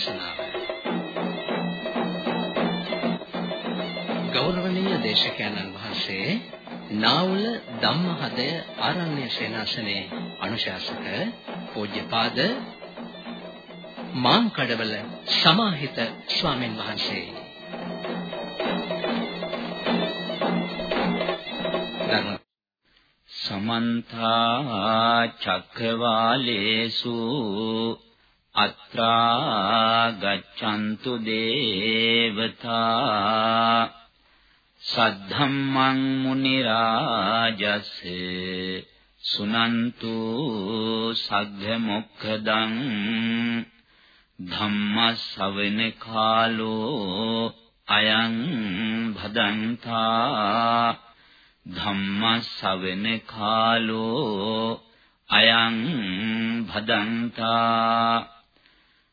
ධර්මානුශාසනාව ගෞරවනීය දේශකයන්න් වහන්සේ නාවුල ධම්මහදය ආරණ්‍ය සේනාසනේ අනුශාසක පූජ්‍යපාද මාංකඩවල සමාහිත ස්වාමින් වහන්සේ. සමන්ත චක්කවාලේසු අත්‍රා ගච්ඡන්තු දේවතා සද්ධම්මං මුනි රාජස් සුනන්තු සග්ග මොක්ඛදං ධම්ම ශවෙන කාලෝ අයං භදන්තා ධම්ම ශවෙන කාලෝ අයං භදන්තා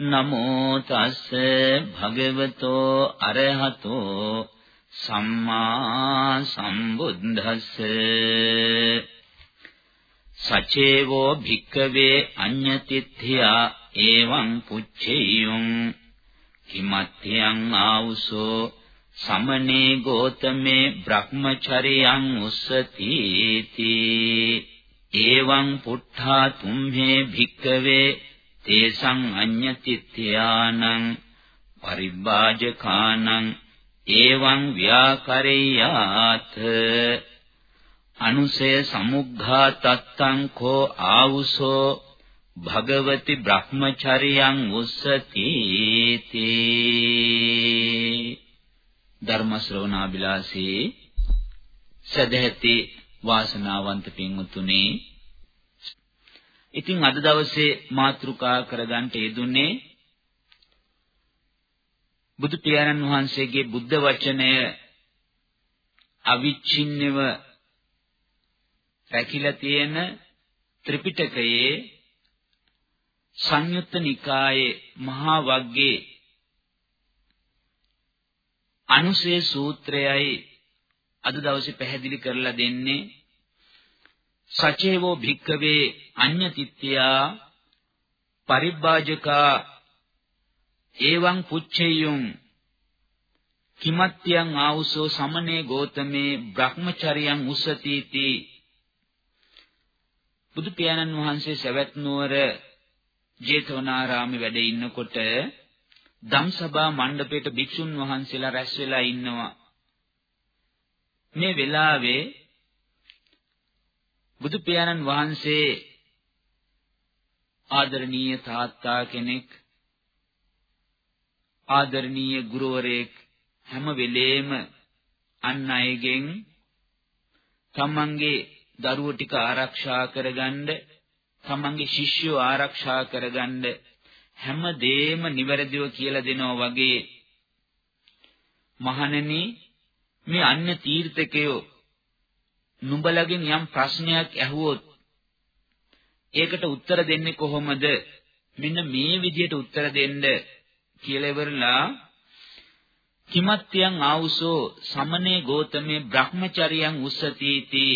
නමෝ තස් භගවතෝ අරහතෝ සම්මා සම්බුද්දස්ස. සචේවෝ භික්කවේ අඤ්ඤතිත්ථයා එවං පුච්චේයුං. කිමත්‍යං ආවුසෝ සමනේ ගෝතමේ බ්‍රහ්මචරියං උස්සතිති. එවං පුට්ඨා තුම්හේ භික්කවේ තේසං අඤ්ඤතිත්‍යානං පරිබ්බාජකානං එවං ව්‍යාකරේයාත। අනුසය සමුග්ඝා තත්තං කෝ ආවුසෝ භගවති බ්‍රහ්මචරියං උස්සති තී ධර්ම ශ්‍රවණාබිලාසී සදැහැති වාසනාවන්ත පින්වතුනි ඉතින් අද දවසේ මාතෘකා කරගන්න යෙදුනේ බුදු පියාණන් වහන්සේගේ බුද්ධ වචනය අවිච්ඡින්නව රැකිලා තියෙන ත්‍රිපිටකයේ සංයුත්ත නිකායේ මහා වග්ගයේ අනුසේ සූත්‍රයයි අද දවසේ පැහැදිලි කරලා දෙන්නේ. සචේවෝ භික්කවේ අඤ්ඤතිත්‍යා පරිබ්බාජකා එවං පුච්චේයුම් කිමත්‍යං ආවුසෝ සමනේ ගෝතමේ බ්‍රහ්මචරියං උසතිති බුදු පියාණන් වහන්සේ සවැත් නුවර ජේතවනාරාමේ වැඩ ඉන්නකොට ධම්සභා මණ්ඩපයේට භික්ෂුන් වහන්සේලා රැස් වෙලා ඉන්නවා. මේ වෙලාවේ බුදු පියාණන් වහන්සේ ආදරණීය තාත්තා කෙනෙක් ආදරණීය ගුරුවරයෙක් හැම වෙලේම අන් අයගෙන් තමන්ගේ දරුවෝ ටික ආරක්ෂා කරගන්න තමන්ගේ ශිෂ්‍යෝ ආරක්ෂා කරගන්න හැම දෙෙම නිවැරදිව කියලා දෙනවා වගේ මහණෙනි මේ අන්‍ය තීර්ථකයෝ නුඹලගෙන් යම් ප්‍රශ්නයක් ඇහුවොත් ඒකට උත්තර දෙන්නේ කොහොමද? මෙන්න මේ විදිහට උත්තර දෙන්න කියලා ඉවරලා කිමත්යන් ආවුසෝ සමනේ ගෝතමේ බ්‍රහ්මචරියන් උස්සතිති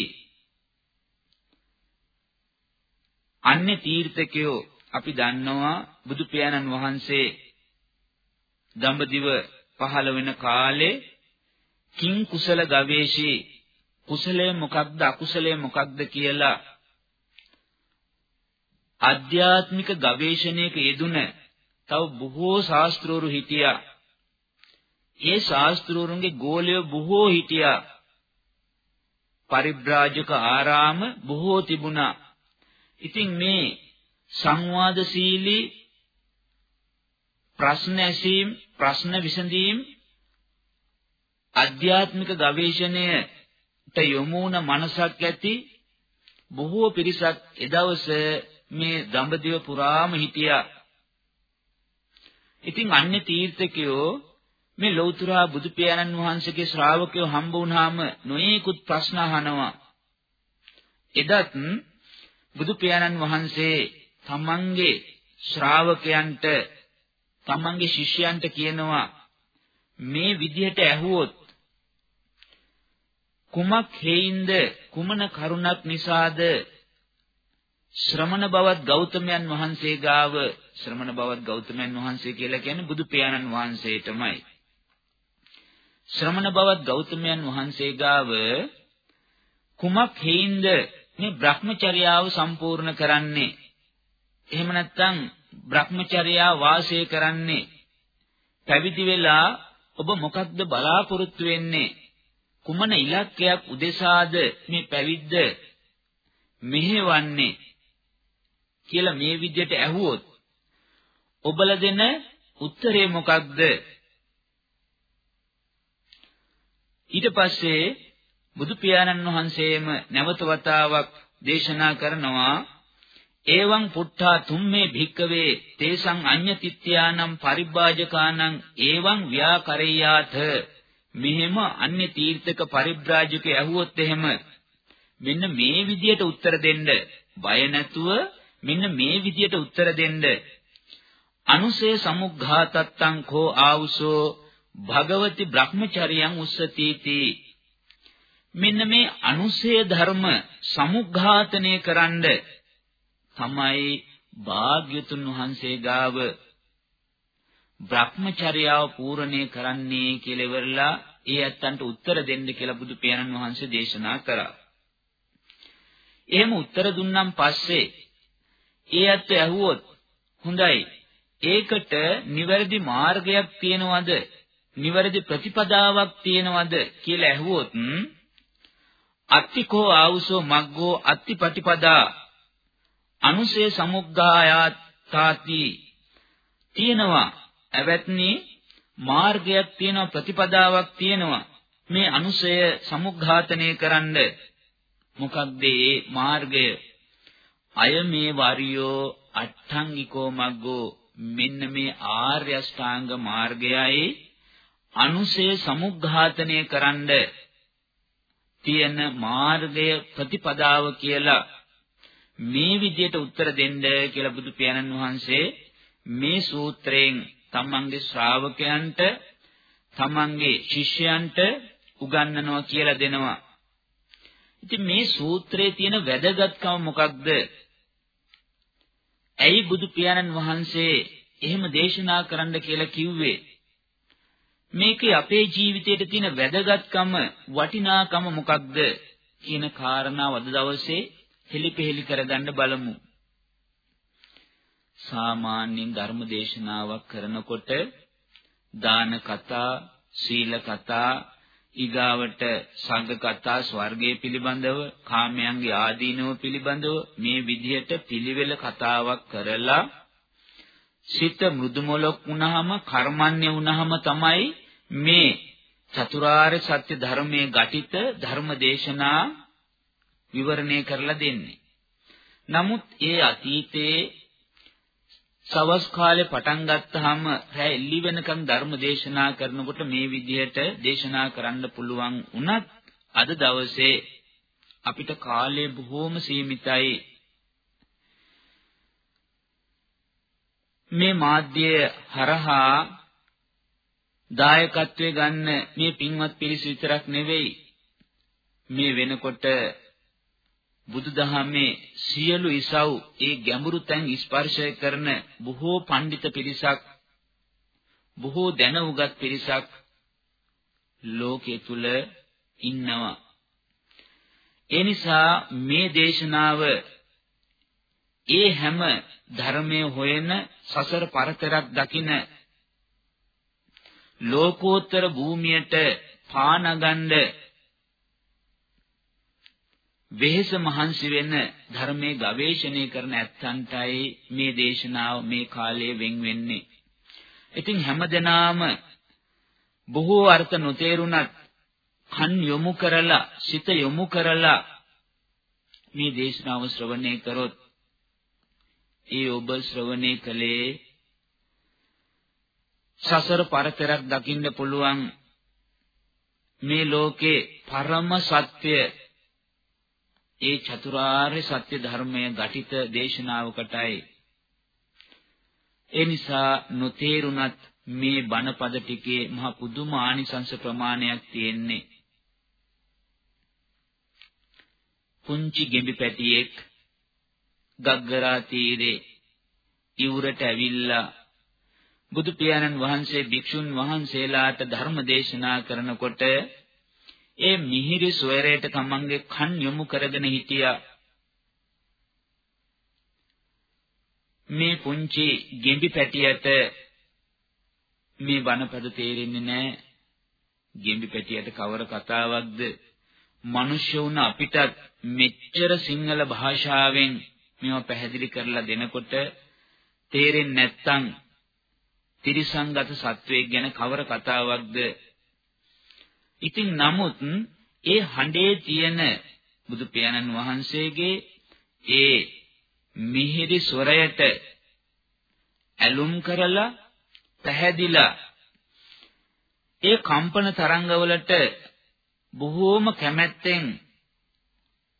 අන්‍ය තීර්ථකයෝ අපි දන්නවා බුදු පියාණන් වහන්සේ දඹදිව පහළ වෙන කාලේ කිං කුසල ගවේෂී කුසලය මොකක්ද අකුසලය මොකක්ද කියලා ආධ්‍යාත්මික ගවේෂණයක යෙදුන තව බොහෝ ශාස්ත්‍රවරු හිටියා. ඒ ශාස්ත්‍රවරුන්ගේ ගෝලය බොහෝ හිටියා. පරිබ්‍රාජක ආරාම බොහෝ තිබුණා. ඉතින් මේ සංවාදශීලී ප්‍රශ්න ඇසීම් ප්‍රශ්න විසඳීම් අධ්‍යාත්මික ගවේෂණයට යොමු වුණ මනසක් ඇති බොහෝ පිරිසක් එදවස මේ දඹදිව පුරාම හිටියා. ඉතින් අන්‍ය තීර්ථකයෝ මේ ලෞතර බුදු පියාණන් වහන්සේගේ ශ්‍රාවකයෝ හම්බ වුණාම නොයේකුත් ප්‍රශ්න අහනවා. එදත් බුදු පියාණන් වහන්සේ තමන්ගේ ශ්‍රාවකයන්ට තමන්ගේ ශිෂ්‍යයන්ට කියනවා මේ විදිහට ඇහුවොත් කුමක් හේයින්ද? කුමන කරුණක් නිසාද? ශ්‍රමණ බවත් ගෞතමයන් වහන්සේ ගාව ශ්‍රමණ බවත් ගෞතමයන් වහන්සේ කියලා කියන්නේ බුදු පියාණන් වහන්සේටමයි. ශ්‍රමණ බවත් ගෞතමයන් වහන්සේ ගාව කුමක් හේයින්ද? මේ Brahmacharyaව සම්පූර්ණ කරන්නේ. එහෙම නැත්නම් Brahmacharya වාසය කරන්නේ. පැවිදි වෙලා ඔබ මොකක්ද බලාපොරොත්තු වෙන්නේ? කුමන ඉලක්කයක් උදෙසාද මේ පැවිද්ද මෙහෙවන්නේ කියලා මේ විදිහට ඇහුවොත් ඔබලා දෙන උත්තරේ මොකක්ද? ඊට පස්සේ බුදු පියාණන් වහන්සේම නැවත වතාවක් දේශනා කරනවා එවං පුට්ඨා තුම්මේ භික්කවේ තේසං අඤ්ඤතිත්‍යානම් පරිබ්බාජකානං එවං ව්‍යාකරේයාත මෙහෙම අන්‍ය තීර්ථක පරිබ්‍රාජකේ ඇහුවොත් එහෙම මෙන්න මේ විදියට උත්තර දෙන්න බය නැතුව මෙන්න මේ විදියට උත්තර දෙන්න. අනුසේ සමුග්ඝාතත්තං කෝ ආවුසෝ භගවති බ්‍රහ්මචරියං උස්සතිති. මෙන්න මේ අනුසේ ධර්ම සමුග්ඝාතනය කරන්න තමයි භාග්‍යතුන් වහන්සේ ගාව භ්‍රමචර්යාව පූර්ණේ කරන්නේ කියලා ඉවරලා ඒ ඇත්තන්ට උත්තර දෙන්න කියලා බුදු පියාණන් වහන්සේ දේශනා කරා. එහෙම උත්තර දුන්නම් පස්සේ ඒ ඇත්ත ඇහුවොත් හොඳයි ඒකට නිවැරදි මාර්ගයක් තියෙනවද? නිවැරදි ප්‍රතිපදාවක් තියෙනවද කියලා ඇහුවොත් අත්තිකෝ ආවුසෝ මග්ගෝ අත්තිපටිපදා අනුසේ සමුග්ගායාතාති තියෙනවා ඇවැත්නි මාර්ගයක් තියෙනවා ප්‍රතිපදාවක් තියෙනවා. මේ අනුසය සමුග්ඝාතනය කරන්න. මොකක්ද ඒ මාර්ගය? අය මේ වරියෝ අට්ඨංගිකෝ මග්ගෝ. මෙන්න මේ ආර්ය අෂ්ටාංග මාර්ගයයි අනුසය සමුග්ඝාතනය කරන්න තියෙන මාර්ගය ප්‍රතිපදාව කියලා. මේ විදියට උත්තර දෙන්න කියලා බුදු පියාණන් වහන්සේ මේ සූත්‍රයෙන් තමන්ගේ ශ්‍රාවකයන්ට තමන්ගේ ශිෂ්‍යයන්ට උගන්වනවා කියලා දෙනවා. ඉතින් මේ සූත්‍රයේ තියෙන වැදගත්කම මොකක්ද? ඇයි බුදු පියාණන් වහන්සේ එහෙම දේශනා කරන්න කියලා කිව්වේ? මේකේ අපේ ජීවිතයේ තියෙන වැදගත්කම වටිනාකම මොකක්ද කියන කාරණාව අද දවසේ හෙලිපෙහෙලි කරගන්න බලමු. සාමාන්‍යයෙන් ධර්ම දේශනාවක් කරනකොට දාන කතා, සීල කතා, ඊගාවට සංඝ කතා, ස්වර්ගයේ පිළිබඳව, කාමයන්ගේ ආදීනව පිළිබඳව මේ විදිහට පිළිවෙල කතාවක් කරලා සිත මෘදුමලක් වුණාම, කර්මන්නේ වුණාම තමයි මේ චතුරාර්ය සත්‍ය ධර්මයේ ඝටිත ධර්ම දේශනා විවරණය කරලා දෙන්නේ. නමුත් ඒ අතීතයේ සවස් කාලේ පටන් ගත්තාම රැ එළි වෙනකම් ධර්ම දේශනා කරනකොට මේ විදිහට දේශනා කරන්න පුළුවන් වුණත් අද දවසේ අපිට කාලය බොහෝම සීමිතයි. මේ මාධ්‍ය හරහා දායකත්වයේ ගන්න මේ පින්වත් පිරිස විතරක් නෙවෙයි මේ වෙනකොට බුදුදහමේ සියලු ඉසව් ඒ ගැඹුරු තැන් ස්පර්ශය කරන බොහෝ පඬිත පිරිසක් බොහෝ දැන උගත් පිරිසක් ලෝකයේ තුල ඉන්නවා. ඒ නිසා මේ දේශනාව ඒ හැම ධර්මයේ හොයන සසර පරතරක් දකින ලෝකෝත්තර භූමියට පානගන්න වෙහෙස මහන්සි වෙන ධර්මයේ ගවේෂණය කරන ඇත්තන්ටයි මේ දේශනාව මේ කාලයේ වෙන් වෙන්නේ. ඉතින් හැමදෙනාම බොහෝ අර්ථ නොතේරුණත් කන් යොමු කරලා සිත යොමු කරලා මේ දේශනාව ශ්‍රවණය කරොත් ඒ ඔබ ශ්‍රවණය කළේ සසර පරතරක් දකින්න පුළුවන් මේ ලෝකේ පරම සත්‍ය ඒ චතුරාර්ය සත්‍ය ධර්මය ඝටිත දේශනාවකටයි. ඒ නිසා නොතේරුණත් මේ බණපද ටිකේ මහ පුදුම ආනිසංස ප්‍රමාණයක් තියෙන්නේ. පුංචි ගෙඹි පැටියෙක් ගග්ගරා තීරේ ඉවුරට ඇවිල්ලා බුදු පියාණන් වහන්සේ භික්ෂුන් වහන්සේලාට ධර්ම දේශනා කරනකොට ඒ මිහිරි ස්වරයට තමන්ගේ කන් යොමු කරගෙන හිටියා. මේ පුංචි ගෙඹි පැටියට මේ බණපද තේරෙන්නේ නැහැ ගෙඹි පැටියට කවර කතාවක්ද? මිනිස්සු වුණ අපිටත් මෙච්චර සිංහල භාෂාවෙන් මේවා පැහැදිලි කරලා දෙනකොට තේරෙන්නේ නැත්තම් තිරිසංගත සත්වයෙක් ගැන කවර කතාවක්ද? ඉතින් නමුත් ඒ හඬේ තියෙන බුදු පියාණන් වහන්සේගේ ඒ මිහිරි ස්වරයට ඇලුම් කරලා පැහැදිලා ඒ කම්පන තරංගවලට බොහෝම කැමැත්තෙන්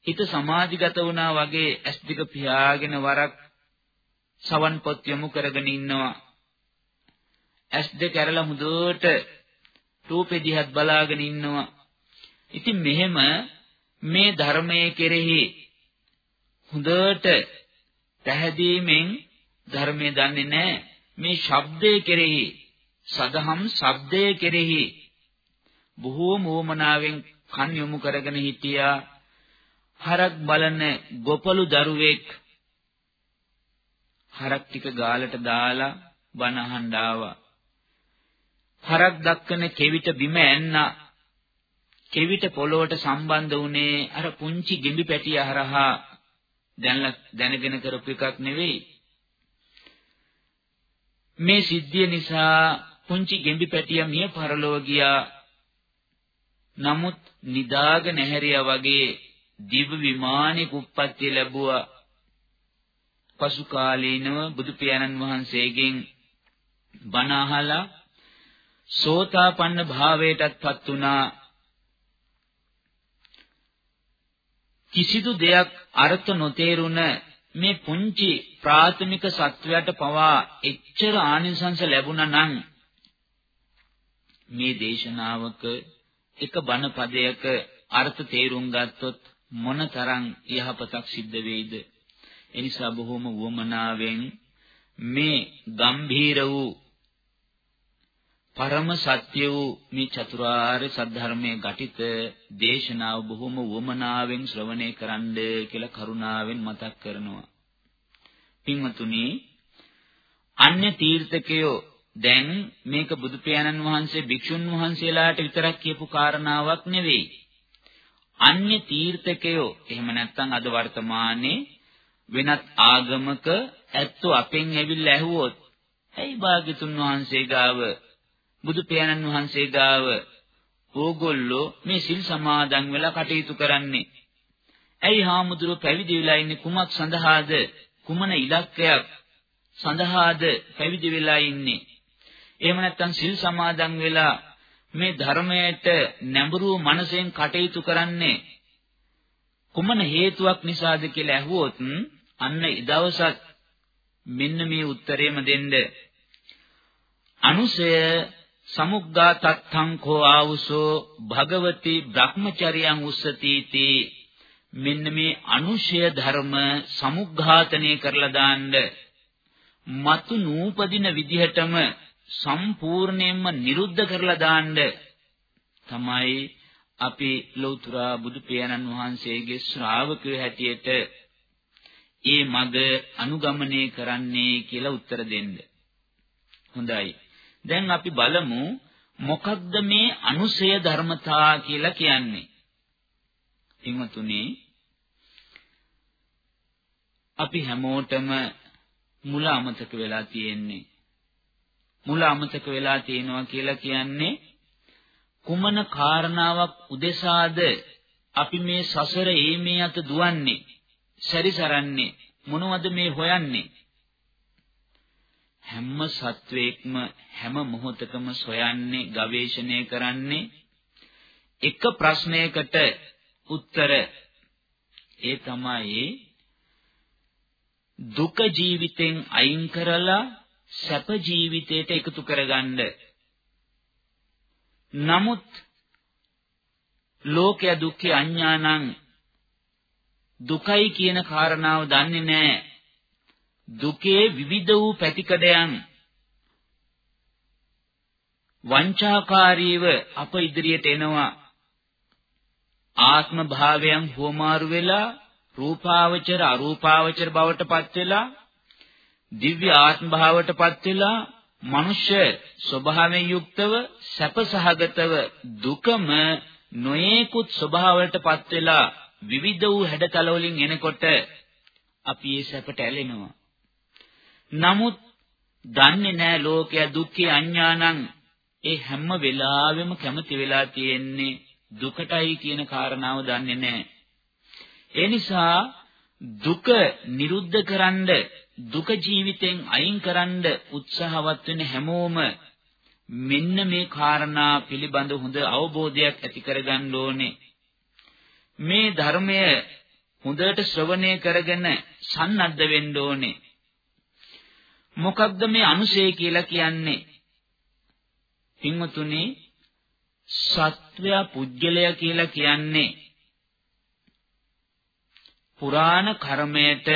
හිත සමාධිගත වුණා වගේ ඇස් දෙක පියාගෙන වරක් සවන් පොත් යොමු කරගෙන ඉන්නවා. ඇස් දෙක ඇරලා මුදුවට රූපෙ දිහත් බලාගෙන ඉන්නවා. ඉතින් මෙහෙම මේ ධර්මයේ කෙරෙහි හොඳට පැහැදීමෙන් ධර්මයේ දන්නේ නැහැ. මේ ශබ්දයේ කෙරෙහි සදහම් ශබ්දයේ කෙරෙහි බොහෝ මෝමනාවෙන් කන් යොමු කරගෙන හිටියා. හරක් බලන ගොපලු දරුවෙක් හරක් ටික ගාලට දාලා බන අහන්න ආවා. හරක් දක්කන කෙවිත බිම ඇන්නා. කෙවිත පොළොවට සම්බන්ධ වුණේ අර පුංචි ගෙඹි පැටිය හරහා දැනගෙන කරපු එකක් නෙවෙයි. මේ සිද්ධිය නිසා පුංචි ගෙඹි පැටිය මිය පරලොව ගියා. නමුත් නිදාගෙන හැරියා වගේ දිව්‍ය විමානයක උප්පත්තිය ලැබුවා. පසු කාලීනව බුදු පියාණන් වහන්සේගෙන් බණ අහලා සෝතාපන්න භාවයටත්පත් වුණා. කිසිදු දෙයක් අර්ථ නොතේරුණ මේ පුංචි ප්‍රාථමික සත්වයට පවා එච්චර ආනිසංස ලැබුණා නම් මේ දේශනාවක එක බණ පදයක අර්ථ තේරුම් ගත්තොත් මොනතරම් යහපතක් සිද්ධ වෙයිද එනිසා බොහොම වමනාවෙන් මේ ගම්භීර වූ පරම සත්‍ය වූ මේ චතුරාර්ය සත්‍ය ඝටිත දේශනාව බොහොම වමනාවෙන් ශ්‍රවණය කරන්න කියලා කරුණාවෙන් මතක් කරනවා. පින්වතුනි අන්‍ය තීර්ථකයෝ දැන් මේක බුදු පියාණන් වහන්සේ භික්ෂුන් වහන්සේලාට විතරක් කියපු කාරණාවක් නෙවෙයි. අන්‍ය තීර්ථකයෝ එහෙම නැත්නම් අද වර්තමානයේ වෙනත් ආගමක ඇත්තෝ අපෙන් ඇවිල්ලා ඇහුවොත් ඇයි භාග්‍යතුන් වහන්සේ ගාව බුදු පියාණන් වහන්සේ ගාව ඕගොල්ලෝ මේ සිල් සමාදන් වෙලා කටයුතු කරන්නේ. ඇයි හාමුදුරුවෝ පැවිදි වෙලා ඉන්නේ? කුමක් සඳහාද? කුමන ඉලක්කයක් සඳහාද පැවිදි වෙලා ඉන්නේ? එහෙම නැත්නම් සිල් සමාදන් වෙලා මේ ධර්මයට නැඹුරු මනසෙන් කටයුතු කරන්නේ කුමන හේතුවක් නිසාද කියලා ඇහුවොත් අන්න ඉදවසත් මෙන්න මේ උත්තරේම දෙන්න. අනුසය සමුග්ගාතත්තං කෝ ආවුසෝ භගවති බ්‍රහ්මචර්යං උස්සතිති මෙන්න මේ අනුශය ධර්ම සමුග්ඝාතනය කරලා දාන්න මතු නූපදින විදිහටම සම්පූර්ණයෙන්ම නිරුද්ධ කරලා දාන්න තමයි අපි ලෞතර බුදු පියාණන් වහන්සේගේ ශ්‍රාවකයෝ හැටියට ඒ මග අනුගමනය කරන්නේ කියලා උත්තර දෙන්න. හොඳයි. දැන් අපි බලමු මොකක්ද මේ අනුසය ධර්මතා කියලා කියන්නේ. එංගතුනේ අපි හැමෝටම මුල අමතක වෙලා තියෙන්නේ. මුල අමතක වෙලා තියෙනවා කියලා කියන්නේ කුමන කාරණාවක් උදෙසාද අපි මේ සසර ඒමේ අත දුවන්නේ සැරිසරන්නේ මොනවද මේ හොයන්නේ හැම සත්වයක්ම හැම මොහොතකම සොයන්නේ ගවේෂණය කරන්නේ එක ප්‍රශ්නයකට උත්තර ඒ තමයි දුක ජීවිතෙන් අයින් කරලා සැප ජීවිතයට එකතු කරගන්න. නමුත් ලෝකය දුක්ඛ අඥානං දුකයි කියන කාරණාව දන්නේ නැහැ. දුකේ විවිධ වූ පැතිකඩයන් වංචාකාරීව අප ඉදිරියට එනවා ආත්ම භාවයන් හුවමාරු වෙලා රූපාවචර අරූපාවචර බවට පත් වෙලා දිව්‍ය ආත්ම භාවයට පත් වෙලා මනුෂ්‍ය ස්වභාවයෙන් යුක්තව සැපසහගතව දුකම නොයේකුත් ස්වභාවයට පත් වෙලා විවිධ වූ හැඩතල වලින් එනකොට අපි ඒ සැපට ඇලෙනවා. නමුත් දන්නේ නැහැ ලෝකයා දුක්ඛේ අඥානං ඒ හැම වෙලාවෙම කැමති වෙලා තියෙන්නේ දුකටයි කියන කාරණාව දන්නේ නැහැ. ඒ නිසා දුක නිරුද්ධ කරන්න දුක ජීවිතෙන් අයින් කරන්න උත්සාහවත් වෙන හැමෝම මෙන්න මේ කාරණා පිළිබඳ හොඳ අවබෝධයක් ඇති කරගන්න ඕනේ. මේ ධර්මය හොඳට ශ්‍රවණය කරගෙන සන්නද්ධ වෙන්න ඕනේ. මොකක්ද මේ අනුශය කියලා කියන්නේ? පින්වතුනි සත්වයා පුජ්‍යලයා කියලා කියන්නේ පුරාණ කර්මයට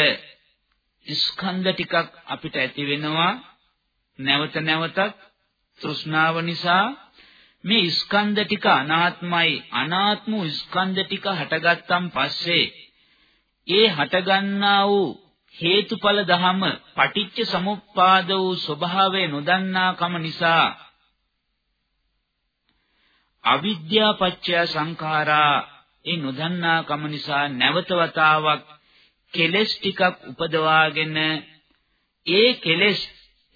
ස්කන්ධ ටිකක් අපිට ඇති වෙනවා නැවත නැවතත් තෘෂ්ණාව නිසා මේ ස්කන්ධ ටික අනාත්මයි අනාත්ම ස්කන්ධ ටික හටගත්තන් පස්සේ ඒ හටගන්නා වූ හේතුඵල ධම පටිච්ච සමුප්පාද වූ ස්වභාවය නොදන්නාකම නිසා අවිද්‍යා පත්‍ය සංඛාරා ඒ නොදන්නාකම නිසා නැවත වතාවක් කෙලස් ටිකක් උපදවාගෙන ඒ කෙලස්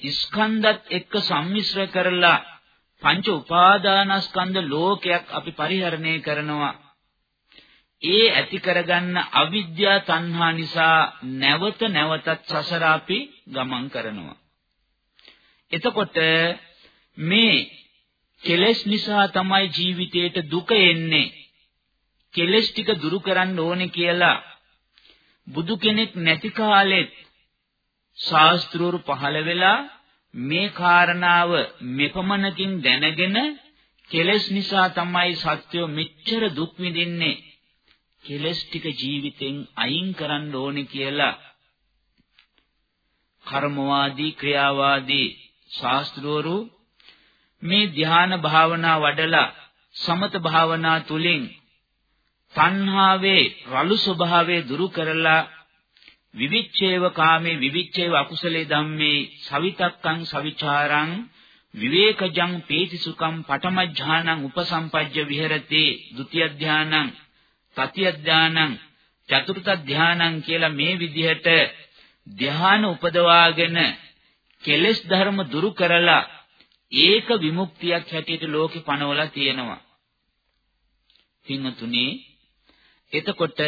ස්කන්ධත් එක්ක සම්මිශ්‍ර කරලා පංච උපාදානස්කන්ධ ලෝකයක් අපි පරිහරණය කරනවා. ඒ ඇති කරගන්න අවිද්‍යා තණ්හා නිසා නැවත නැවතත් සසර අපි ගමන් කරනවා. එතකොට මේ කෙලෙස් නිසා තමයි ජීවිතේට දුක එන්නේ. කෙලෙස් ටික දුරු කරන්න ඕනේ කියලා බුදු කෙනෙක් නැති කාලෙත් ශාස්ත්‍රවරු පහළ වෙලා මේ කාරණාව මෙපමණකින් දැනගෙන කෙලෙස් නිසා තමයි සත්‍යෝ මෙච්චර දුක් විඳින්නේ කෙලෙස් ටික ජීවිතෙන් අයින් කරන්න ඕනේ කියලා. කර්මවාදී ක්‍රියාවාදී ශාස්ත්‍රවරු මේ ධ්‍යාන භාවනා වඩලා සමත භාවනා තුලින් තණ්හාවේ රළු ස්වභාවය දුරු කරලා විවිච්ඡේව කාමේ විවිච්ඡේව අකුසලේ ධම්මේ සවිතක්කං සවිචාරං විවේකජං පීතිසුඛං පඨමඥානං උපසම්පජ්ජ විහෙරති ဒ ුතිය ධානං තතිය ධානං චතුර්ථ ධානං කියලා මේ විදිහට ධාන උපදවාගෙන කෙලෙස් ධර්ම දුරු කරලා ඒක විමුක්තියක් හැටියට ලෝකේ පනවලා තියෙනවා. පින්තුනේ එතකොට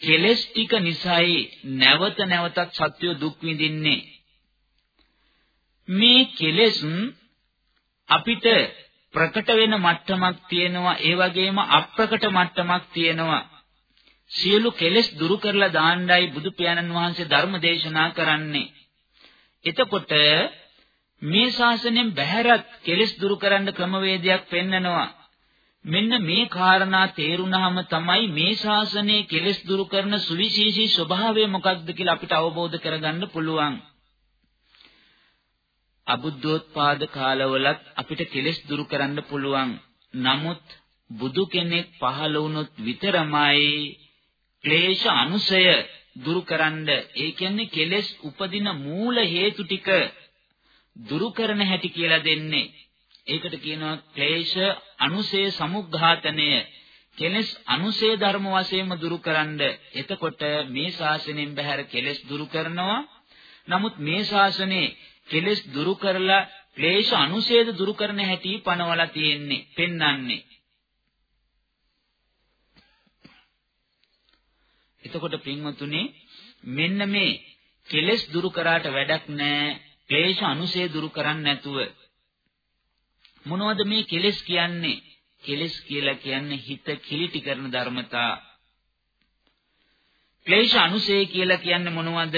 කෙලෙස් ටික නිසායි නැවත නැවතත් සත්‍ය දුක් විඳින්නේ. මේ කෙලෙස් අපිට ප්‍රකට වෙන මට්ටමක් තියෙනවා ඒ වගේම අප්‍රකට මට්ටමක් තියෙනවා. සියලු කෙලෙස් දුරු කරලා දාන්නයි බුදු පියාණන් වහන්සේ ධර්ම දේශනා කරන්නේ. එතකොට මේ ශාසනයෙන් බැහැරත් කෙලෙස් දුරු කරන්න ක්‍රමවේදයක් පෙන්නනවා. මෙන්න මේ කාරණා තේරුණාම තමයි මේ ශාසනයේ කෙලෙස් දුරු කරන සුවිශේෂී ස්වභාවය මොකක්ද කියලා අපිට අවබෝධ කරගන්න පුළුවන්. අබුද්ධෝත්පාද කාලවලත් අපිට කෙලෙස් දුරු කරන්න පුළුවන්. නමුත් බුදු කෙනෙක් පහළ වුණොත් විතරමයි ක්ලේශ අනුසය දුරු කරන්න ඒ කියන්නේ කෙලෙස් උපදින මූල හේතු ටික දුරු කරන හැටි කියලා දෙන්නේ. ඒකට කියනවා ක්ලේශ අනුසේ සමුග්ඝාතනය. කෙලෙස් අනුසේ ධර්ම වශයෙන්ම දුරු කරන්න. එතකොට මේ ශාසනයෙන් බහැර කෙලෙස් දුරු කරනවා. නමුත් මේ ශාසනයේ කෙලෙස් දුරු කරලා ක්ලේශ අනුසේද දුරු කරන හැටි පනවලා තියෙන්නේ, පෙන්වන්නේ. එතකොට පින්වතුනි මෙන්න මේ කෙලෙස් දුරු කරාට වැඩක් නැහැ ක්ලේශ අනුසය දුරු කරන්නේ නැතුව මොනවද මේ කෙලෙස් කියන්නේ? කෙලෙස් කියලා කියන්නේ හිත කිලිටි කරන ධර්මතා. ක්ලේශ අනුසය කියලා කියන්නේ මොනවද?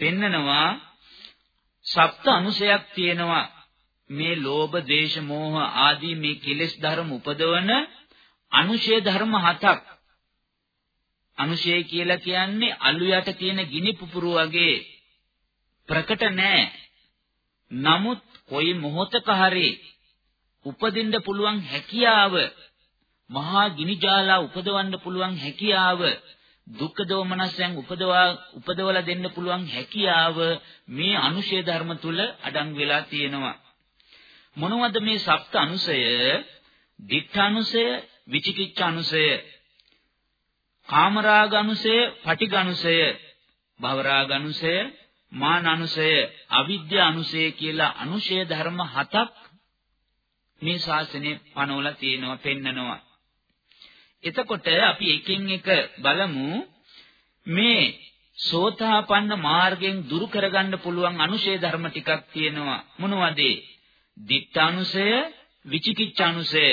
පෙන්නනවා සප්ත අනුසයක් තියෙනවා. මේ ලෝභ, ද්වේෂ, මෝහ ආදී මේ කෙලෙස් ධර්ම උපදවන අනුශය ධර්ම හතක්. අනුශය කියලා කියන්නේ අලු යට තියෙන ගිනි පුපුරු වගේ ප්‍රකට නෑ. නමුත් කොයි මොහොතක හරි උපදින්න පුළුවන් හැකියාව මහා ගිනි ජාලා උපදවන්න පුළුවන් හැකියාව දුක්ඛ දෝමනස්යන් උපදවා උපදවලා දෙන්න පුළුවන් හැකියාව මේ අනුශය ධර්ම තුල අඩංගු වෙලා තියෙනවා. මොනවද මේ සප්ත අනුසය? දිඨානුසය විචිකිච්ඡානුසය කාමරාගනුසය පටිඝනුසය භවරාගනුසය මානනුසය අවිද්‍යානුසය කියලා අනුශය ධර්ම හතක් මේ ශාසනය පනවලා තියෙනවා පෙන්නනවා. එතකොට අපි එකින් එක බලමු මේ සෝතාපන්න මාර්ගයෙන් දුරු කරගන්න පුළුවන් අනුශය ධර්ම ටිකක් තියෙනවා මොනවද? දිට්ඨානුසය, විචිකිච්ඡානුසය.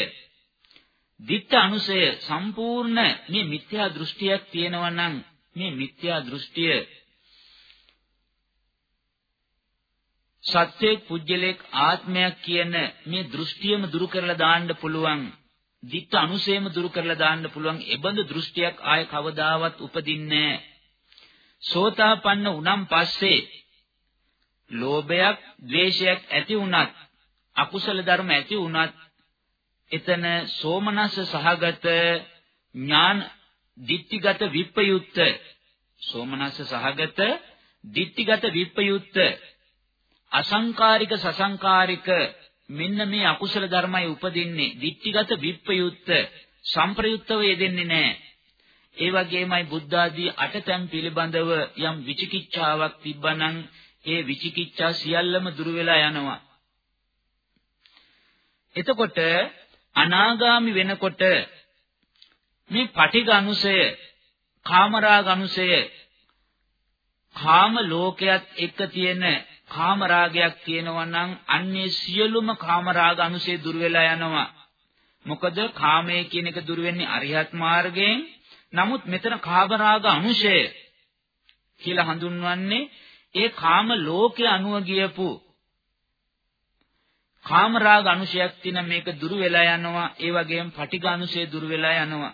දිට්ඨානුසය සම්පූර්ණ මේ මිත්‍යා දෘෂ්ටියක් තියෙනවා නම් මේ මිත්‍යා දෘෂ්ටිය සත්‍යයක් පුජ්‍යලයක් ආත්මයක් කියන මේ දෘෂ්ටියම දුරු කරලා දාන්න පුළුවන් දිට්ඨ අනුසයම දුරු කරලා දාන්න පුළුවන් එබඳු දෘෂ්ටියක් ආය කවදාවත් උපදින්නේ සෝතාපන්න උනම් පස්සේ ලෝභයක්, ද්වේෂයක් ඇති වුණත්, අකුසල ධර්ම ඇති වුණත් එතන සෝමනස්ස සහගත ඥාන ditthිගත විප්පයුත්ත. සෝමනස්ස සහගත ditthිගත විප්පයුත්ත. අසංකාරික සසංකාරික මෙන්න මේ අකුසල ධර්මයි උපදින්නේ. ditthිගත විප්පයුත්ත සම්ප්‍රයුක්තව යෙදෙන්නේ නැහැ ඒ වගේමයි බුද්ධ ආදී අටතැන් පිළිබඳව යම් විචිකිච්ඡාවක් තිබ්බනම් ඒ විචිකිච්ඡා සියල්ලම දුර වෙලා යනවා. එතකොට අනාගාමි වෙනකොට මේ පටිඝ අනුසය කාමරාග අනුසය කාම ලෝකයක් එක්ක තියෙන කාම රාගයක් තියෙනවා නම් අන්නේ සියලුම කාම රාග අනුසය දුර වෙලා යනවා. මොකද කාමයේ කියන එක දුර වෙන්නේ අරිහත් මාර්ගයෙන්. නමුත් මෙතන කාම රාග අනුශය කියලා හඳුන්වන්නේ ඒ කාම ලෝකයේ අනුව ගියපු කාම රාග අනුශයක් තියෙන මේක දුර වෙලා යනවා. ඒ වගේම පටිඝ අනුශය දුර වෙලා යනවා.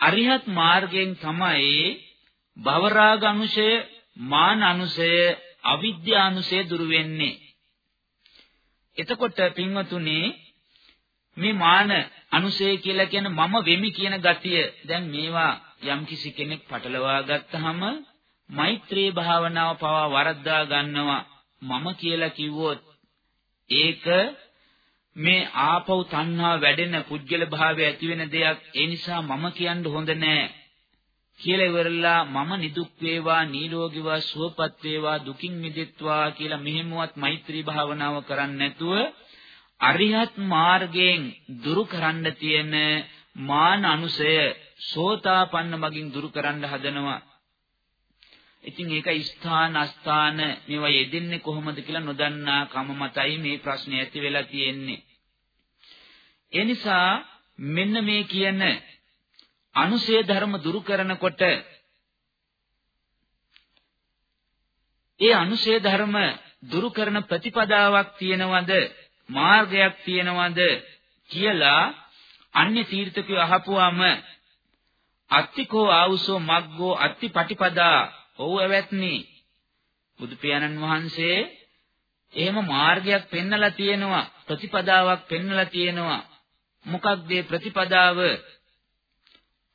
අරිහත් මාර්ගයෙන් තමයි භව රාග අනුශය මාන අනුශය අවිද්‍යානුසය දුරු වෙන්නේ. එතකොට පින්වතුනි මේ මාන අනුසය කියලා කියන මම වෙමි කියන ගතිය දැන් මේවා යම්කිසි කෙනෙක් පටලවා ගත්තාම මෛත්‍රී භාවනාව පවා වරද්දා ගන්නවා. මම කියලා කිව්වොත් ඒක මේ ආපෞ තණ්හා වැඩෙන පුජ්‍යල භාවය ඇති වෙන දෙයක්. ඒ නිසා මම කියන්න හොඳ නෑ. කියලා ඉවරලා මම නිදුක් වේවා නිරෝගීවා සුවපත් වේවා දුකින් මිදෙත්වා කියලා මෙහෙමවත් මෛත්‍රී භාවනාව කරන්නේ නැතුව අරිහත් මාර්ගයෙන් දුරු කරන්න තියෙන මාන අනුසය සෝතාපන්න මගින් දුරු කරන්න හදනවා. ඉතින් ඒක ස්ථාන අස්ථාන මේවා යෙදෙන්නේ කොහොමද කියලා නොදන්නා කම මතයි මේ ප්‍රශ්නේ ඇති වෙලා තියෙන්නේ. ඒ නිසා මෙන්න මේ කියන අනුසය ධර්ම දුරු කරනකොට ඒ අනුසය ධර්ම දුරු කරන ප්‍රතිපදාවක් තියෙනවද? මාර්ගයක් තියෙනවද? කියලා අන්‍ය තීර්ථකයෝ අහපුවාම අත්තිකෝ ආවුසෝ මග්ගෝ අත්තිපටිපදා ඔව් ඇවැත්නි. බුදු පියාණන් වහන්සේ එහෙම මාර්ගයක් පෙන්නලා තියෙනවා ප්‍රතිපදාවක් පෙන්නලා තියෙනවා. මොකක්ද ප්‍රතිපදාව?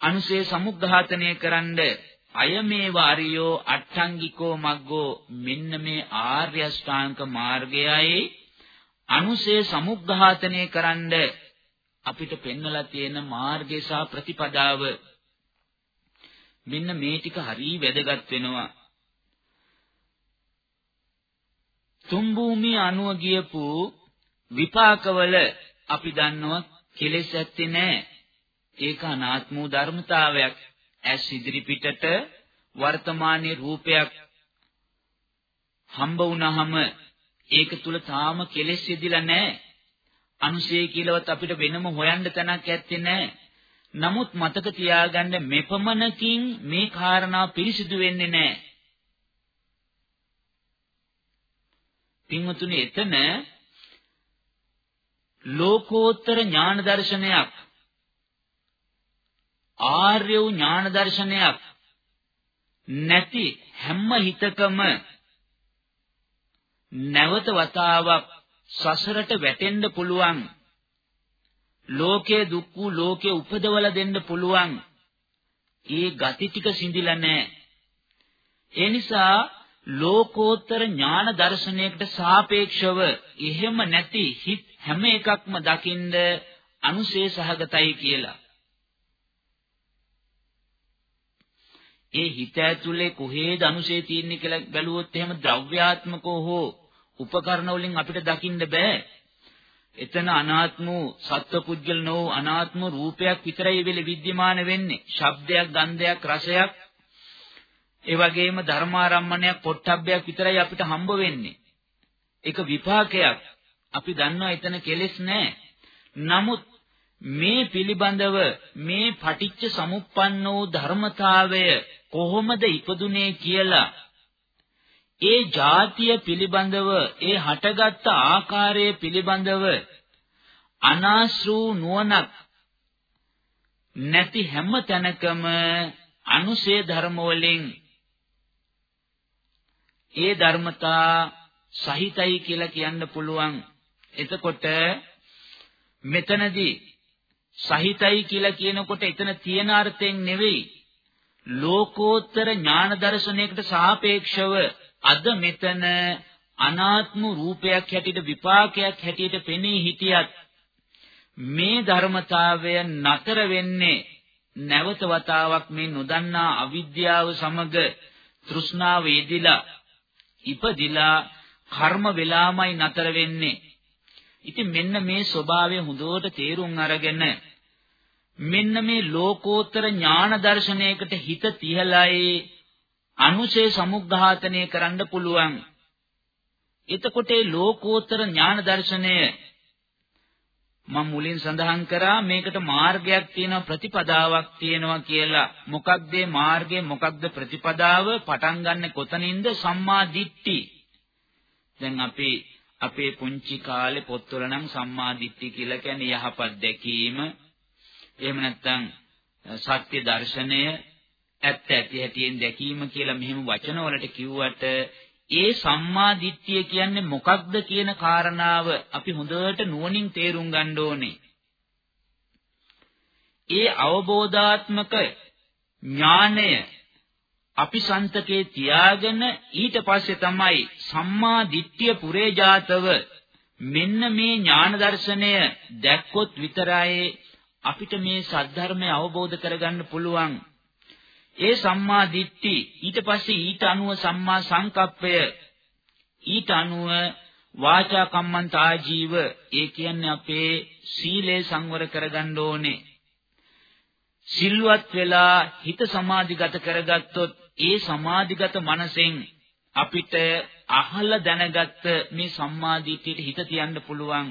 අනුසේ සමුග්ඝාතනය කරන්න අයමේව අරියෝ අට්ඨංගිකෝ මග්ගෝ මෙන්න මේ ආර්ය ශ්‍රාංක මාර්ගයයි අනුසේ සමුග්ඝාතනය කරන්න අපිට පෙන්වලා තියෙන මාර්ගය සහ ප්‍රතිපදාව. මෙන්න මේ ටික හරිය වැදගත් වෙනවා. තුන් භූමිය අනුව ගියපු විපාකවල අපි දන්නවා කෙලෙස් ඇත්තේ නැහැ ඒක අනාත්ම වූ ධර්මතාවයක්. ඇස් ඉදිරි පිටට වර්තමානයේ රූපයක් හම්බ වුණාම ඒක තුල තාම කෙලෙස් යෙදිලා නැහැ. අනුශේ කියලාවත් අපිට වෙනම හොයන්න තැනක් ඇත්තේ නැහැ. නමුත් මතක තියාගන්න මෙපමණකින් මේ කාරණා පිරිසිදු වෙන්නේ නැහැ. පින්වතුනි එතන ලෝකෝත්තර ඥාන දර්ශනයක් ආර්ය වූ ඥාන දර්ශනයක් නැති හැම හිතකම නැවත වතාවක් සසරට වැටෙන්න පුළුවන්. ලෝකයේ දුක් වූ ලෝකයේ උපදවල දෙන්න පුළුවන්. ඒ ගති ටික සිඳිලා නැහැ. ඒ නිසා ලෝකෝත්තර ඥාන දර්ශනයකට සාපේක්ෂව එහෙම නැති හිත් හැම එකක්ම දකින්ද අනුසේ සහගතයි කියලා. ඒ හිත ඇතුලේ කොහේද අනුශේ තියෙන්නේ කියලා බැලුවොත් එහෙම ද්‍රව්‍යාත්මකෝ හෝ උපකරණ වලින් අපිට දකින්න බෑ. එතන අනාත්ම වූ සත්වපුජ්‍යල නෝ අනාත්ම රූපයක් විතරයි වෙලෙ විද්‍යමාන වෙන්නේ. ශබ්දයක්, ගන්ධයක්, රසයක් ඒ වගේම ධර්මාරම්මණයක්, පොට්ටබ්බයක් විතරයි අපිට හම්බ වෙන්නේ. ඒක විපාකයක්. අපි දන්නවා එතන කෙලෙස් නැහැ. නමුත් මේ පිළිබඳව මේ පටිච්ච සමුප්පන්නෝ ධර්මතාවය කොහොමද ඉපදුනේ කියලා. ඒ જાතිය පිළිබඳව ඒ හටගත්ත ආකාරය පිළිබඳව අනාශ්‍රූ නුවණක් නැති හැම තැනකම අනුසේ ධර්ම වලින් ඒ ධර්මතා සහිතයි කියලා කියන්න පුළුවන්. එතකොට මෙතනදී සහිතයි කියලා කියනකොට එතන තියෙන අර්ථයෙන් නෙවෙයි. ලෝකෝත්තර ඥාන දර්ශනයකට සාපේක්ෂව අද මෙතන අනාත්ම රූපයක් හැටියට විපාකයක් හැටියට පෙනී හිටියත් මේ ධර්මතාවය නතර වෙන්නේ නැවත වතාවක් මේ නොදන්නා අවිද්‍යාව සමග තෘෂ්ණාව යෙදිලා ඉපදිලා කර්ම වෙලාමයි නතර වෙන්නේ. ඉතින් මෙන්න මේ ස්වභාවය හොඳට තේරුම් අරගෙන මෙන්න මේ ලෝකෝත්තර ඥාන දර්ශනයකට හිත තියලායි අනුශේ සමුග්ඝාතනය කරන්න පුළුවන්. එතකොට ඒ ලෝකෝත්තර ඥාන දර්ශනය මම මුලින් සඳහන් කරා මේකට මාර්ගයක් තියෙනවා ප්‍රතිපදාවක් තියෙනවා කියලා. මොකක්ද මාර්ගය මොකක්ද ප්‍රතිපදාව පටන් ගන්න කොතනින්ද සම්මා දිට්ඨි. දැන් අපි අපේ පුංචි කාලේ පොත්වල නම් සම්මා දිට්ඨි කියලා කියන්නේ යහපත් දැකීම. එහෙම නැත්නම් සත්‍ය දර්ශනය ඇත්ත ඇති හැටියෙන් දැකීම කියලා මෙහෙම වචන වලට කිව්වට ඒ සම්මා දිට්ඨිය කියන්නේ මොකක්ද කියන කාරණාව අපි හොඳට නුවණින් තේරුම් ගන්න ඕනේ. ඒ අවබෝධාත්මක ඥානය අපි සන්තකේ තියාගෙන ඊට පස්සේ තමයි සම්මා දිට්ඨිය පුරේජාතව මෙන්න මේ ඥාන දර්ශනය දැක්කොත් විතරයි අපිට මේ සද්ධර්මය අවබෝධ කරගන්න පුළුවන්. ඒ සම්මා දිට්ඨි ඊට පස්සේ ඊට අනුව සම්මා සංකප්පය ඊට අනුව වාචා කම්මන්ත ආජීව ඒ කියන්නේ අපේ සීලය සංවර කරගන්න ඕනේ සිල්වත් වෙලා හිත සමාධිගත කරගත්තොත් ඒ සමාධිගත මනසෙන් අපිට අහලා දැනගත්ත මේ සම්මාදිට්ඨියට හිත තියන්න පුළුවන්.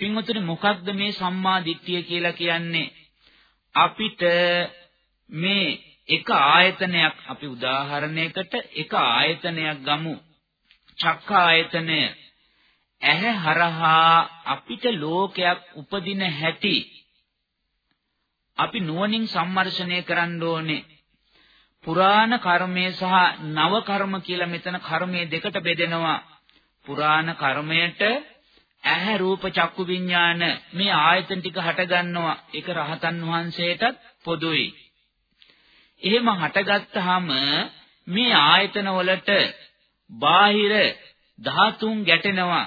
පින්වතුනි මොකක්ද මේ සම්මාදිට්ඨිය කියලා කියන්නේ? අපිට මේ එක ආයතනයක් අපි උදාහරණයකට එක ආයතනයක් ගමු. චක්ක ආයතනය ඇහැ හරහා අපිට ලෝකයක් උපදින හැටි අපි නුවණින් සම්මර්ෂණය කරන්න ඕනේ. පුරාණ කර්මය සහ නව කර්ම කියලා මෙතන කර්මයේ දෙකට බෙදෙනවා. පුරාණ කර්මයට ඇහැ රූප චක්කු විඥාන මේ ආයතන ටික හට ගන්නවා. ඒක රහතන් වහන්සේටත් පොදුයි. එහෙම හටගත්තාම මේ ආයතන වලට බාහිර ධාතුන් ගැටෙනවා.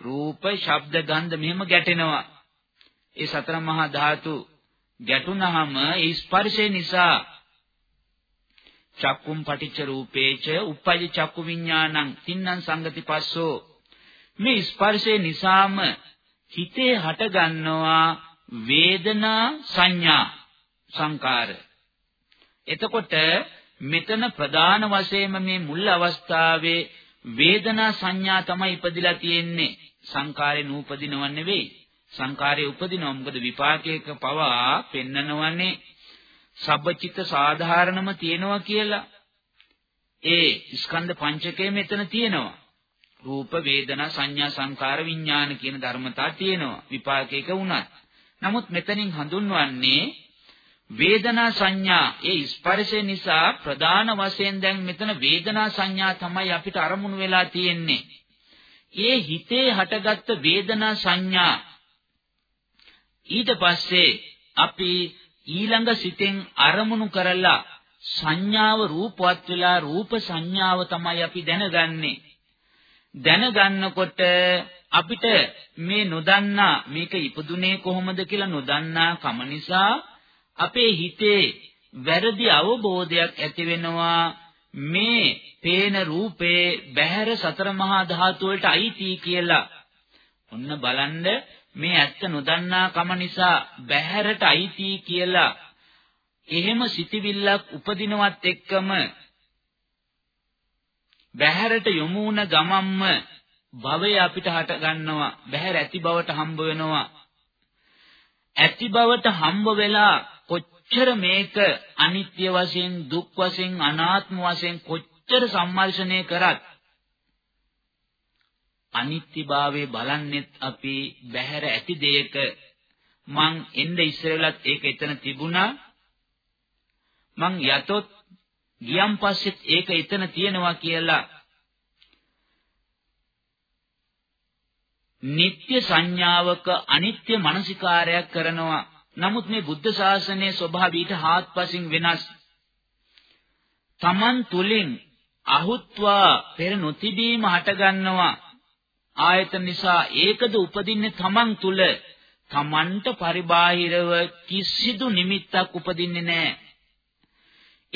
රූප, ශබ්ද, ගන්ධ මෙහෙම ගැටෙනවා. ඒ සතර මහා ධාතු ගැටුනහම ඒ ස්පර්ශය නිසා චක්කුම් පටිච්ච රූපේච උප්පජ්ජ චක්කු විඥානං තින්නම් සංගති පස්සෝ මේ ස්පර්ශය නිසාම හිතේ හට ගන්නවා වේදනා සංඥා සංකාර එතකොට මෙතන ප්‍රධාන වශයෙන්ම මේ මුල් අවස්ථාවේ වේදනා සංඥා තමයි ඉපදිලා තියෙන්නේ. සංකාරේ නූපදිනව නෙවෙයි. සංකාරේ උපදිනව මොකද විපාකයක පවා පෙන්නනවන්නේ සබ්බචිත්ත සාධාරණම තියෙනවා කියලා. ඒ ස්කන්ධ පංචකය මෙතන තියෙනවා. රූප වේදනා සංඥා සංකාර විඥාන කියන ධර්මතා තියෙනවා. විපාකයක වුණත්. නමුත් මෙතනින් හඳුන්වන්නේ වේදනා සංඥා ඒ ස්පර්ශය නිසා ප්‍රධාන වශයෙන් දැන් මෙතන වේදනා සංඥා තමයි අපිට අරමුණු වෙලා තියෙන්නේ. ඒ හිතේ හටගත්ත වේදනා සංඥා ඊට පස්සේ අපි ඊළඟ සිතෙන් අරමුණු කරලා සංඥාව රූපවත් වෙලා රූප සංඥාව තමයි අපි දැනගන්නේ. දැනගන්නකොට අපිට මේ නොදන්නා මේක ඉපදුනේ කොහොමද කියලා නොදන්නා කම නිසා අපේ හිතේ වැරදි අවබෝධයක් ඇති වෙනවා මේ පේන රූපේ බහැර සතර මහා ධාතු වලට අයිති කියලා. ඔන්න බලන්න මේ ඇත්ත නොදන්නා කම නිසා බහැරට අයිති කියලා එහෙම සිටිවිල්ලක් උපදිනවත් එක්කම බහැරට යොමු වුණ ගමම්ම භවය අපිට හට ගන්නවා බහැර ඇති බවට හම්බ වෙනවා. ඇති බවට හම්බ වෙලා කොච්චර මේක අනිත්‍ය වශයෙන් දුක් වශයෙන් අනාත්ම වශයෙන් කොච්චර සම්මර්ෂණය කරත් අනිත්‍යභාවයේ බලන්නෙත් අපි බහැර ඇති දෙයක. මං එnde ඉස්සරලත් ඒක එතන තිබුණා. මං යතොත් ගියන් පස්සෙත් ඒක එතන තියෙනවා කියලා නিত্য සංඥාවක අනිත්‍ය මානසිකාරයක් කරනවා නමුත් මේ බුද්ධ ශාසනයේ ස්වභාවය ඊට හාත්පසින් වෙනස්. Taman තුලින් අහුත්වා පෙර නොතිබීම හටගන්නවා. ආයතන නිසා ඒකද උපදින්නේ Taman තුල. Tamanට පරිබාහිරව කිසිදු නිමිත්තක් උපදින්නේ නැහැ.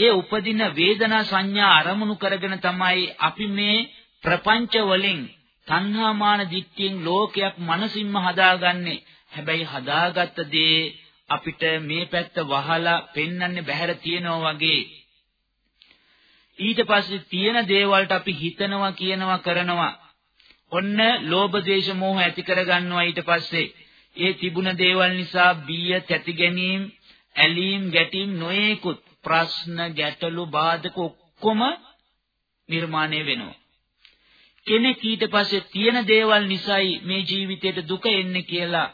ඒ උපදින වේදනා සංඥා අරමුණු කරගෙන තමයි අපි මේ ප්‍රපංච වලින් තණ්හාමාන දිට්ඨියෙන් ලෝකයක් මනසින්ම හදාගන්නේ. හැබැයි හදාගත්ත දේ අපිට මේ පැත්ත වහලා පෙන්වන්නේ බහැර තියනවා වගේ. ඊට පස්සේ තියෙන දේවල්ට අපි හිතනවා කියනවා කරනවා. ඔන්න ලෝභ දේශ මොහ ඇති කරගන්නවා ඊට පස්සේ. ඒ තිබුණ දේවල් නිසා බිය තැති ගැනීම ඇලීම් ගැටීම් නොයේකුත් ප්‍රශ්න ගැටලු බාධක ඔක්කොම නිර්මාණය වෙනවා. කෙනෙක් ඊට පස්සේ තියෙන දේවල් නිසායි මේ ජීවිතේට දුක එන්නේ කියලා.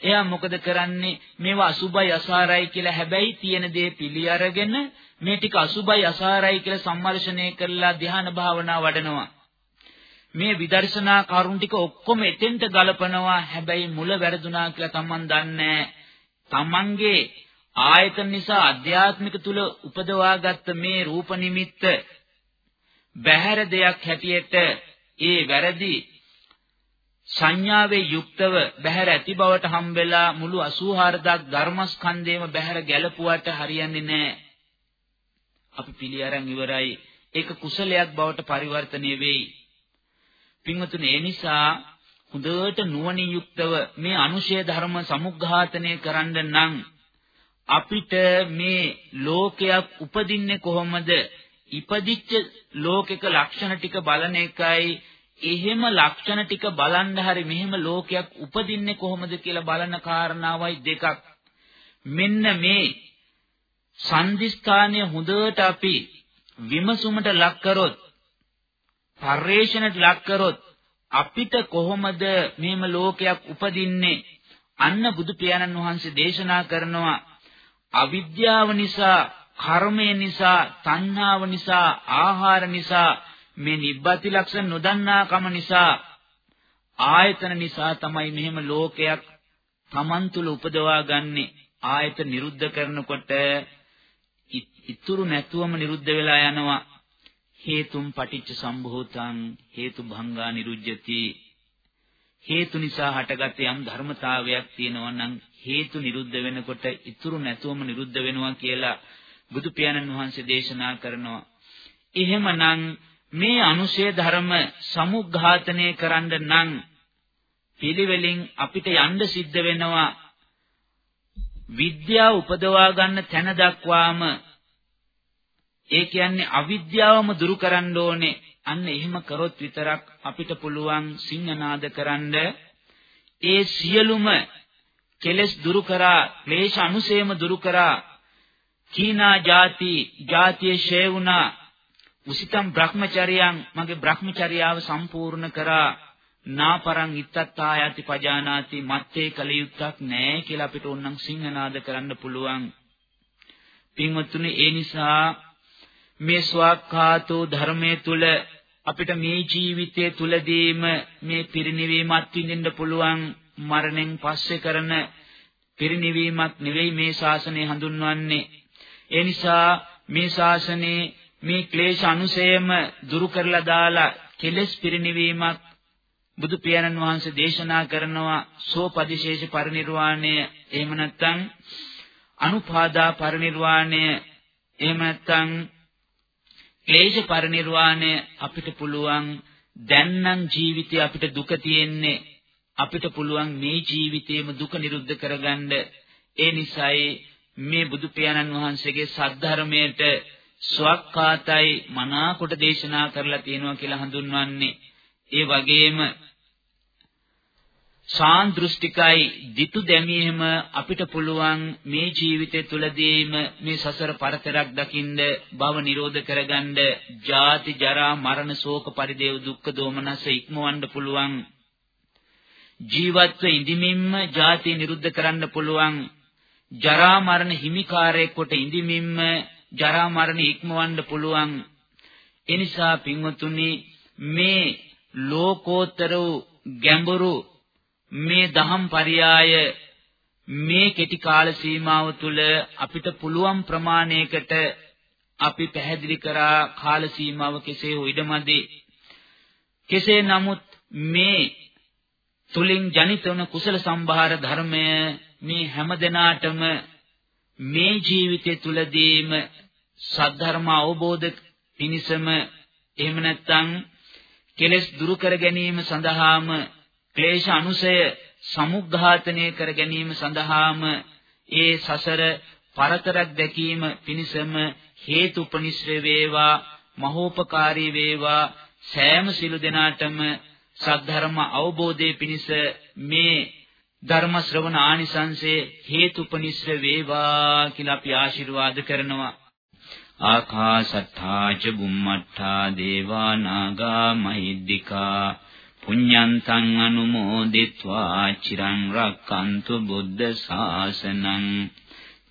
එයා මොකද කරන්නේ? මේවා අසුබයි අසාරයි කියලා හැබැයි තියෙන දේ පිළි අරගෙන මේ ටික අසුබයි අසාරයි කියලා සම්මර්ෂණය කරලා ධ්‍යාන භාවනා වඩනවා. මේ විදර්ශනා කරුණ ටික ඔක්කොම එතෙන්ට ගලපනවා. හැබැයි මුල වැරදුනා කියලා Taman දන්නේ තමන්ගේ ආයතන නිසා අධ්‍යාත්මික තුල උපදවාගත්ත මේ රූප නිමිත්ත බහැර දෙයක් හැටියට ඒ වැරදි සංඥාවේ යුක්තව බහැර ඇති බවට හම්බෙලා මුළු 84000ක් ධර්මස්කන්ධේම බහැර ගැලපුවට හරියන්නේ නැහැ. අපි පිළි අරන් ඉවරයි. ඒක කුසලයක් බවට පරිවර්තනය වෙයි. පින්වතුනි ඒ නිසා හොඳට නුවණින් යුක්තව මේ අනුශය ධර්ම සමුග්ඝාතනය කරන්න නම් අපිට මේ ලෝකයක් උපදින්නේ කොහොමද? ඉපදිච්ච ලෝකෙක ලක්ෂණ ටික බලන එකයි එහෙම ලක්ෂණ ටික බලන්න හරි මෙහෙම ලෝකයක් උපදින්නේ කොහොමද කියලා බලන කාරණාවයි දෙකක්. මෙන්න මේ සංදිස්ථානය හොඳට අපි විමසුමට ලක් කරොත් පරිේශනට ලක් කරොත් අපිට කොහොමද මෙහෙම ලෝකයක් උපදින්නේ අන්න බුදු පියාණන් වහන්සේ දේශනා කරනවා අවිද්‍යාව නිසා කර්මය නිසා තණ්හාව නිසා ආහාර නිසා මේ නිබ්බති ලක්ෂණ නොදන්නා කම නිසා ආයතන නිසා තමයි මෙහෙම ලෝකයක් Taman තුල උපදවා ගන්නෙ. ආයතන නිරුද්ධ කරනකොට ඉතුරු නැතුවම නිරුද්ධ වෙලා යනවා. හේතුම් පටිච්ච සම්භූතං හේතු භංගා නිරුජ්‍යති හේතු නිසා හටගත් යම් ධර්මතාවයක් තියෙනවා නම් හේතු නිරුද්ධ වෙනකොට ඉතුරු නැතුවම නිරුද්ධ වෙනවා කියලා බුදු පියාණන් වහන්සේ දේශනා කරනවා. එහෙමනම් මේ අනුශය ධර්ම සමුග්ඝාතනය කරන්න නම් පිළිවෙලින් අපිට යන්න සිද්ධ වෙනවා. විද්‍යාව උපදවා ගන්න තැන දක්වාම ඒ කියන්නේ අවිද්‍යාවම දුරු කරන්න ඕනේ. අන්න එහෙම කරොත් විතරක් අපිට පුළුවන් සිංහනාද කරන්න. ඒ සියලුම කෙලෙස් දුරු කරා, ක්ලේශ අනුසේම දුරු කරා, කීනා ಜಾති, ಜಾතිය ෂේ වුණා, උසිතම් බ්‍රහ්මචර්යයන් මගේ බ්‍රහ්මචර්යාව සම්පූර්ණ කරා. නාපරං ඉත්තත්තායති පජානාති මත්තේ කලියුත්තක් නැහැ කියලා අපිට ඕනනම් සිංහනාද කරන්න පුළුවන්. පින්වත්තුනි ඒ නිසා මේ ස්වාක්ඛාතෝ ධර්මයේ තුල අපිට මේ ජීවිතයේ තුලදීම මේ පිරිනිවීමත් විඳින්න පුළුවන්. මරණයෙන් පස්සේ කරන පිරිනිවීමක් නෙවෙයි මේ ශාසනය හඳුන්වන්නේ. ඒ නිසා මේ ශාසනයේ මේ ක්ලේශ අනුසයම දුරු කරලා දාලා කෙලෙස් පිරිනිවීමක් බුදු පියාණන් වහන්සේ දේශනා කරනවා. සෝපදිශේෂ පරිනිර්වාණය. එහෙම නැත්නම් අනුපාදා පරිනිර්වාණය. එහෙම නැත්නම් ක්ලේශ පරිනිර්වාණය අපිට පුළුවන්. දැන් නම් ජීවිතේ අපිට දුක තියෙන්නේ අපිට පුළුවන් මේ ජීවිතේම දුක නිරුද්ධ කරගන්න. ඒ නිසායි මේ බුදු පියාණන් වහන්සේගේ සද්ධර්මයට ස්වක්කාතයි මනාකොට දේශනා කරලා තියෙනවා කියලා හඳුන්වන්නේ. ඒ වගේම සාන්දෘෂ්ටිකයි ditu දැමීම අපිට පුළුවන් මේ ජීවිතය තුළදීම මේ සසර පරතරක් දකින්ද භව නිරෝධ කරගන්න. ජාති ජරා මරණ ශෝක පරිදේව දුක්ඛ දෝමනස ඉක්මවන්න පුළුවන්. ජීවත්ව ඉඳිමින්ම ජාති නිරුද්ධ කරන්න පුළුවන්. ජරා මරණ හිමිකාරයෙක් කොට ඉඳිමින්ම ජරා මරණ ඉක්මවන්න පුළුවන්. එනිසා පින්වතුනි මේ ලෝකෝත්තර ගැඹුරු මේ දහම් පරයය මේ කෙටි කාල සීමාව තුළ අපිට පුළුවන් ප්‍රමාණයකට අපි පැහැදිලි කරා කාල සීමාව කෙසේ හෝ ඉඩමදි. කෙසේ නමුත් මේ තුලින් ජනිත වන කුසල සම්භාර ධර්මය මේ හැම දිනාටම මේ ජීවිතය තුලදීම සද්ධර්ම අවබෝධ පිණිසම එහෙම නැත්නම් කෙලෙස් දුරු කර ගැනීම සඳහාම ක්ලේශ අනුසය සමුග්ඝාතනය කර ගැනීම සඳහාම ඒ සසර පරතරක් දැකීම පිණිසම හේතුපනිශ්‍රේ වේවා මහෝපකාරී වේවා. සෑම සිළු දෙනාටම සද්ධර්ම අවබෝධයේ පිණිස මේ ධර්ම ශ්‍රවණ ආනිසංසයේ හේතුපනිස්ස වේවා කියලා අපි ආශිර්වාද කරනවා. ආකාසත්තා ච බුම්මත්තා දේවා නාග මහිද්దికා පුඤ්ඤන්තං අනුමෝදිත්වා චිරං රක්칸තු බුද්ධ ශාසනං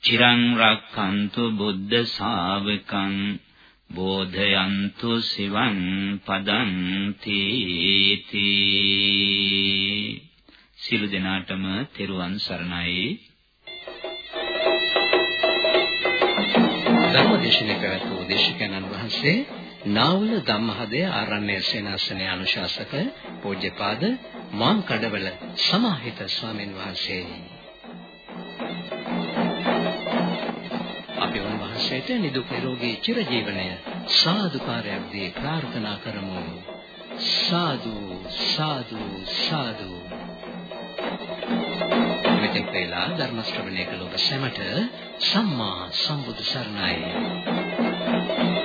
චිරං රක්칸තු බුද්ධ ශාවකං බෝධයන්තු සිවං පදං තීති සියලු දෙනාටම තෙරුවන් සරණයි. ධර්මදේශනය පැවැත්වූ දේශකයන්න් වහන්සේ නාවල ධම්මහදය ආරණ්‍ය සේනාසනයේ අනුශාසක පූජ්‍යපාද මාං කඩවල සමාහිත ස්වාමීන් වහන්සේ අපි වහන්සේට නිදුක් නිරෝගී චිරජීවනය සාදුකාරයක් දී ප්‍රාර්ථනා කරමු. සාදු සාදු සාදු. මෙතෙක් වේලා ධර්ම ශ්‍රවණය කළ ඔබ සැමට සම්මා සම්බුදු සරණයි.